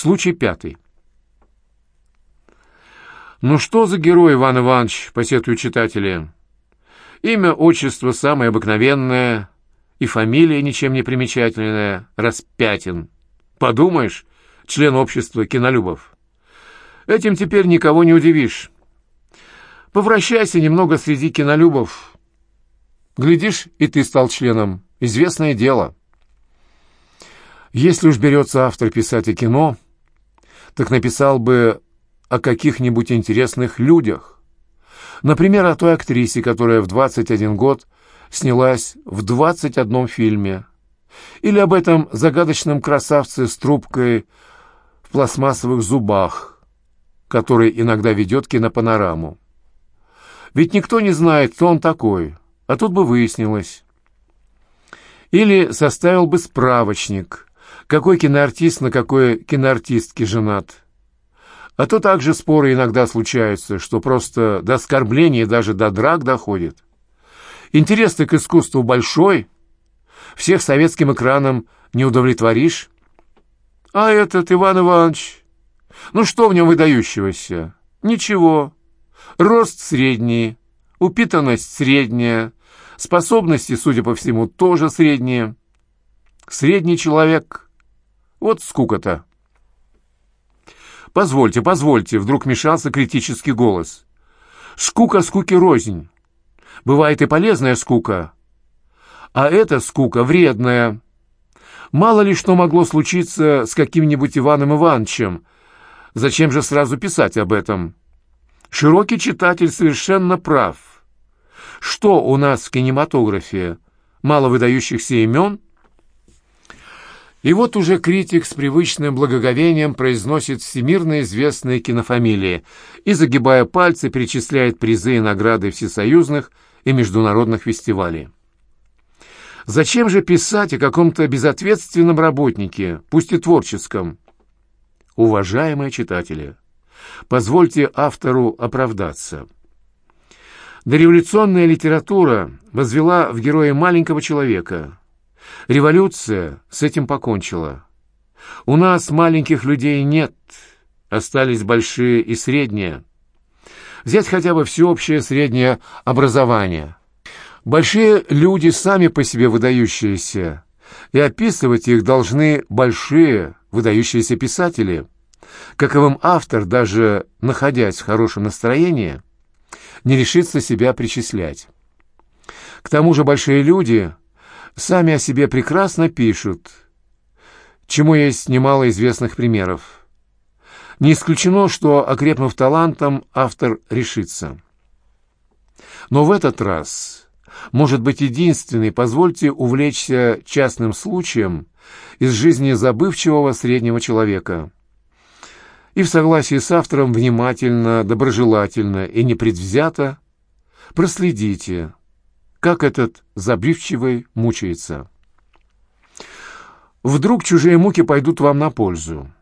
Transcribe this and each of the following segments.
Случай пятый. «Ну что за герой, Иван Иванович?» — посетуют читатели. «Имя, отчество самое обыкновенное, и фамилия ничем не примечательная — Распятин. Подумаешь, член общества кинолюбов. Этим теперь никого не удивишь. Повращайся немного среди кинолюбов. Глядишь, и ты стал членом. Известное дело». Если уж берется автор писать о кино, так написал бы о каких-нибудь интересных людях. Например, о той актрисе, которая в 21 год снялась в 21 фильме. Или об этом загадочном красавце с трубкой в пластмассовых зубах, который иногда ведет кинопанораму. Ведь никто не знает, кто он такой, а тут бы выяснилось. Или составил бы справочник – какой киноартист на какой киноартистке женат. А то также споры иногда случаются, что просто до оскорбления и даже до драк доходит. интерес к искусству большой, всех советским экраном не удовлетворишь. А этот Иван Иванович, ну что в нем выдающегося? Ничего. Рост средний, упитанность средняя, способности, судя по всему, тоже средние. Средний человек — вот скука-то. «Позвольте, позвольте», — вдруг мешался критический голос. «Скука скуки рознь. Бывает и полезная скука, а эта скука вредная. Мало ли что могло случиться с каким-нибудь Иваном Ивановичем. Зачем же сразу писать об этом? Широкий читатель совершенно прав. Что у нас в кинематографе? Мало выдающихся имен — и вот уже критик с привычным благоговением произносит всемирно известные кинофамилии и, загибая пальцы, перечисляет призы и награды всесоюзных и международных фестивалей. Зачем же писать о каком-то безответственном работнике, пусть и творческом? Уважаемые читатели, позвольте автору оправдаться. Дореволюционная литература возвела в героя маленького человека – Революция с этим покончила. У нас маленьких людей нет, остались большие и средние. Взять хотя бы всеобщее среднее образование. Большие люди сами по себе выдающиеся, и описывать их должны большие выдающиеся писатели. Каковым автор, даже находясь в хорошем настроении, не решится себя причислять. К тому же большие люди сами о себе прекрасно пишут, чему есть немало известных примеров. Не исключено, что, окрепнув талантом, автор решится. Но в этот раз, может быть, единственный, позвольте увлечься частным случаем из жизни забывчивого среднего человека. И в согласии с автором внимательно, доброжелательно и непредвзято проследите – как этот забивчивый мучается. Вдруг чужие муки пойдут вам на пользу.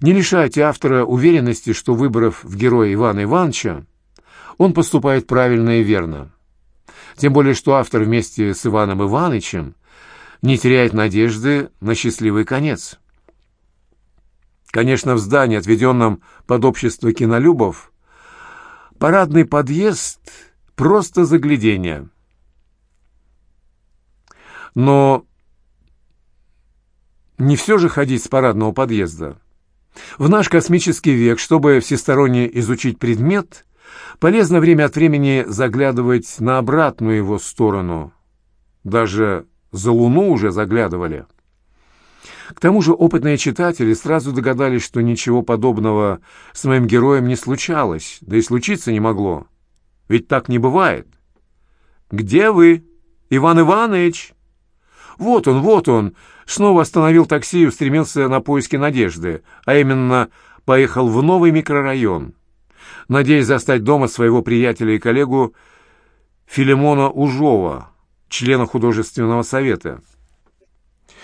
Не лишайте автора уверенности, что, выбрав в героя Ивана Ивановича, он поступает правильно и верно. Тем более, что автор вместе с Иваном Ивановичем не теряет надежды на счастливый конец. Конечно, в здании, отведенном под общество кинолюбов, парадный подъезд — просто заглядение — но не все же ходить с парадного подъезда. В наш космический век, чтобы всесторонне изучить предмет, полезно время от времени заглядывать на обратную его сторону. Даже за Луну уже заглядывали. К тому же опытные читатели сразу догадались, что ничего подобного с моим героем не случалось, да и случиться не могло. Ведь так не бывает. «Где вы, Иван Иванович?» «Вот он, вот он!» Снова остановил такси и устремился на поиски Надежды, а именно поехал в новый микрорайон, надеясь застать дома своего приятеля и коллегу Филимона Ужова, члена художественного совета.